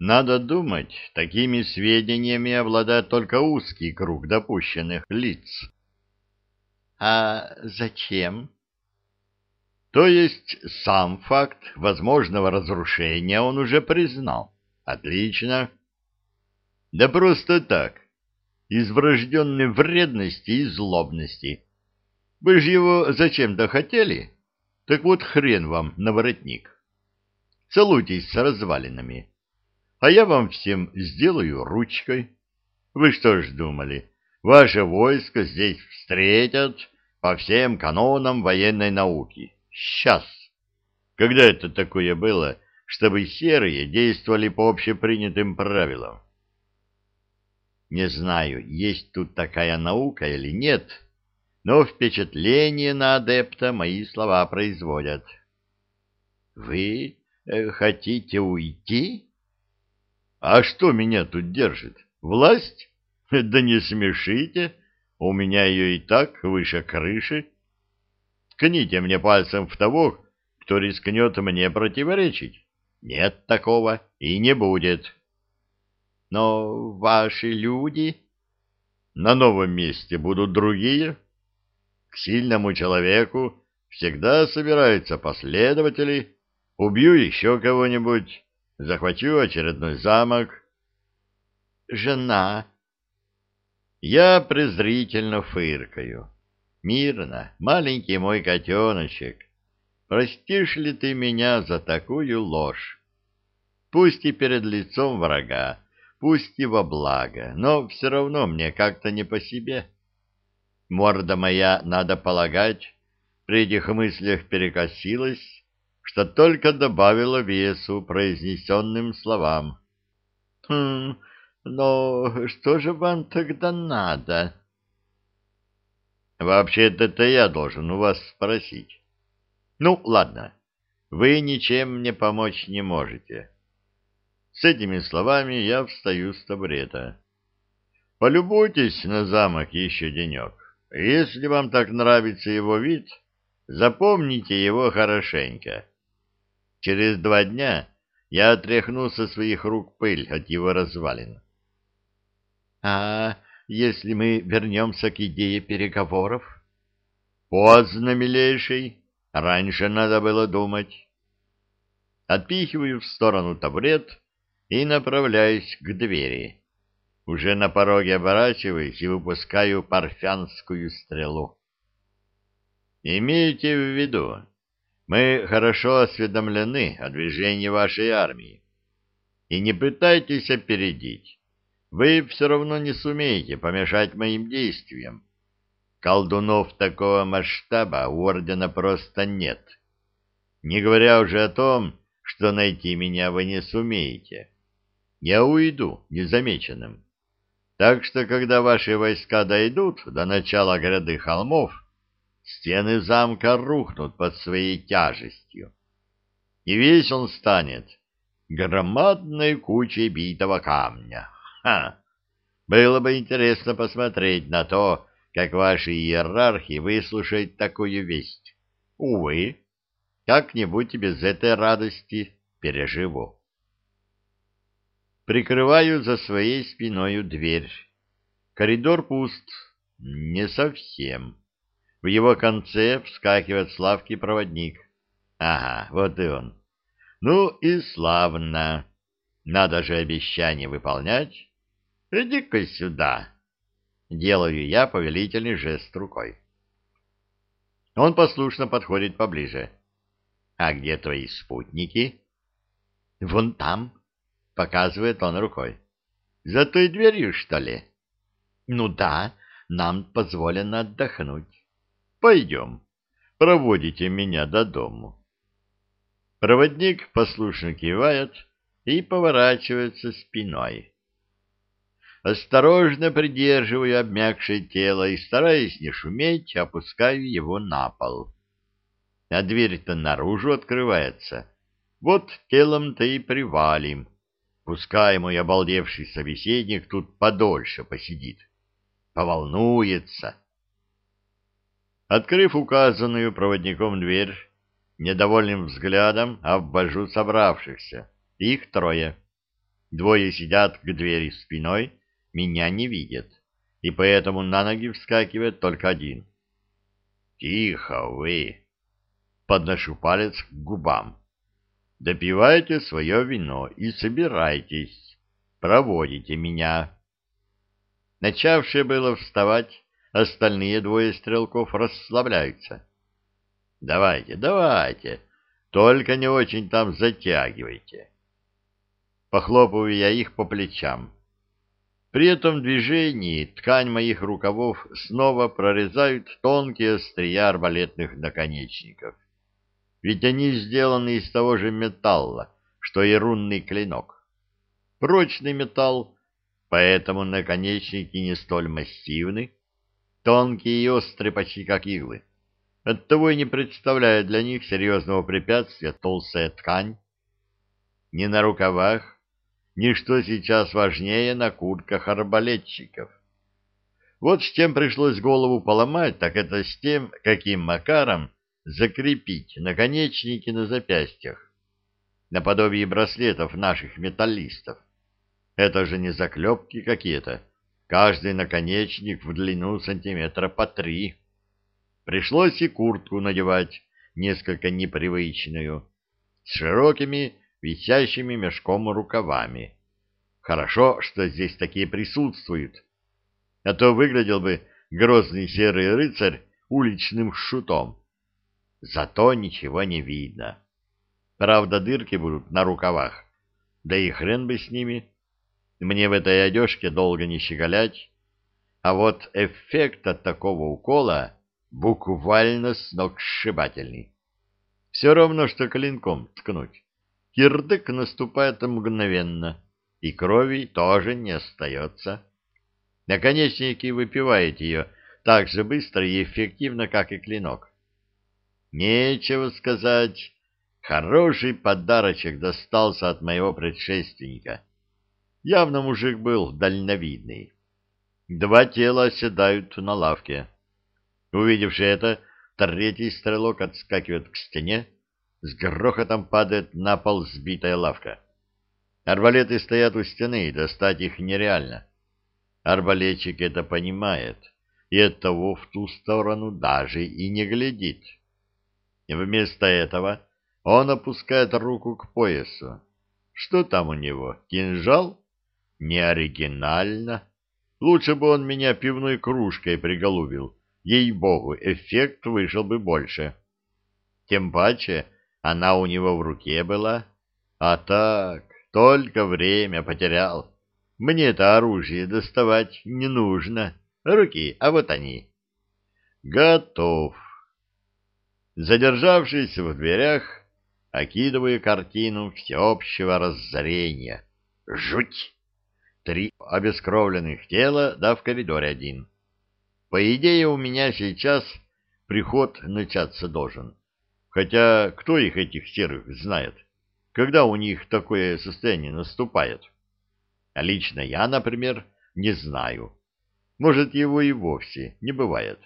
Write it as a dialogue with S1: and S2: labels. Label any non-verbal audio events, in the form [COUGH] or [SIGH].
S1: Надо думать, такими сведениями обладает только узкий круг допущенных лиц.
S2: А зачем?
S1: То есть сам факт возможного разрушения он уже признал. Отлично. Да просто так, из врожденной вредности и злобности. Вы же его зачем-то хотели? Так вот хрен вам на воротник. Целуйтесь с развалинами а я вам всем сделаю ручкой. Вы что ж думали, ваше войско здесь встретят по всем канонам военной науки? Сейчас. Когда это такое было, чтобы серые действовали по общепринятым правилам? Не знаю, есть тут такая наука или нет, но впечатление на адепта мои слова производят. — Вы э, хотите уйти? А что меня тут держит? Власть? [LAUGHS] Да не смешите, у меня ее и так выше крыши. Ткните мне пальцем в того, кто рискнет мне противоречить. Нет такого и не будет. Но ваши люди... На новом месте будут другие. К сильному человеку всегда собираются последователи. Убью еще кого-нибудь захвачу очередной замок. Жена. Я презрительно фыркаю. Мирно, маленький мой котеночек, простишь ли ты меня за такую ложь? Пусть и перед лицом врага, пусть и во благо, но все равно мне как-то не по себе. Морда моя, надо полагать, при этих мыслях перекосилась, что только добавило весу произнесенным словам. — Хм, но что же вам тогда надо? — Вообще-то это я должен у вас спросить. — Ну, ладно, вы ничем мне помочь не можете. С этими словами я встаю с табурета. Полюбуйтесь на замок еще денек. Если вам так нравится его вид, запомните его хорошенько. Через два дня я отряхну со своих рук пыль от его развалин. — А если мы вернемся к идее переговоров? — Поздно, милейший. Раньше надо было думать. Отпихиваю в сторону табурет и направляюсь к двери. Уже на пороге оборачиваюсь и выпускаю парфянскую стрелу. Имейте в виду, мы хорошо осведомлены о движении вашей армии. И не пытайтесь опередить. Вы все равно не сумеете помешать моим действиям. Колдунов такого масштаба у ордена просто нет. Не говоря уже о том, что найти меня вы не сумеете. Я уйду незамеченным. Так что, когда ваши войска дойдут до начала гряды холмов, стены замка рухнут под своей тяжестью, и весь он станет громадной кучей битого камня. Ха! Было бы интересно посмотреть на то, как ваши иерархи выслушают такую весть. Увы, как-нибудь без этой радости переживу. Прикрываю за своей спиною дверь. Коридор пуст. Не совсем. В его конце вскакивает Славкий проводник. Ага, вот и он. Ну и славно. Надо же обещание выполнять. Иди-ка сюда. Делаю я повелительный жест рукой. Он послушно подходит поближе. А где твои спутники? Вон там, показывает он рукой. За той дверью, что ли? Ну да, нам позволено отдохнуть. Пойдем, проводите меня до дому. Проводник послушно кивает и поворачивается спиной. Осторожно придерживаю обмякшее тело и, стараясь не шуметь, опускаю его на пол. А дверь-то наружу открывается. Вот телом-то и привалим. Пускай мой обалдевший собеседник тут подольше посидит. Поволнуется. Открыв указанную проводником дверь, недовольным взглядом обвожу собравшихся. Их трое. Двое сидят к двери спиной, меня не видят, и поэтому на ноги вскакивает только один. «Тихо вы!» Подношу палец к губам. «Допивайте свое вино и собирайтесь. Проводите меня». Начавшие было вставать, остальные двое стрелков расслабляются. «Давайте, давайте, только не очень там затягивайте». Похлопываю я их по плечам. При этом движении ткань моих рукавов снова прорезают тонкие острия арбалетных наконечников. Ведь они сделаны из того же металла, что и рунный клинок. Прочный металл, поэтому наконечники не столь массивны, тонкие и острые почти как иглы. Оттого и не представляет для них серьезного препятствия толстая ткань. Ни на рукавах, Ничто сейчас важнее на куртках арбалетчиков. Вот с чем пришлось голову поломать, так это с тем, каким макаром закрепить наконечники на запястьях, наподобие браслетов наших металлистов. Это же не заклепки какие-то. Каждый наконечник в длину сантиметра по три. Пришлось и куртку надевать, несколько непривычную, с широкими висящими мешком рукавами. Хорошо, что здесь такие присутствуют, а то выглядел бы грозный серый рыцарь уличным шутом. Зато ничего не видно. Правда, дырки будут на рукавах, да и хрен бы с ними. Мне в этой одежке долго не щеголять, а вот эффект от такого укола буквально сногсшибательный. Все равно, что клинком ткнуть. Кирдык наступает мгновенно, и крови тоже не остается. Наконечники выпивает ее так же быстро и эффективно, как и клинок. Нечего сказать, хороший подарочек достался от моего предшественника. Явно мужик был дальновидный. Два тела оседают на лавке. Увидевши это, третий стрелок отскакивает к стене, с грохотом падает на пол сбитая лавка. Арбалеты стоят у стены, и достать их нереально. Арбалетчик это понимает, и оттого в ту сторону даже и не глядит. Вместо этого он опускает руку к поясу. Что там у него, кинжал? Не оригинально. Лучше бы он меня пивной кружкой приголубил. Ей-богу, эффект вышел бы больше. Тем паче, она у него в руке была. А так, только время потерял. мне это оружие доставать не нужно. Руки, а вот они. Готов. Задержавшись в дверях, окидываю картину всеобщего разорения. Жуть! Три обескровленных тела, да в коридоре один. По идее, у меня сейчас приход начаться должен. Хотя кто их, этих серых, знает, когда у них такое состояние наступает? А лично я, например, не знаю. Может, его и вовсе не бывает.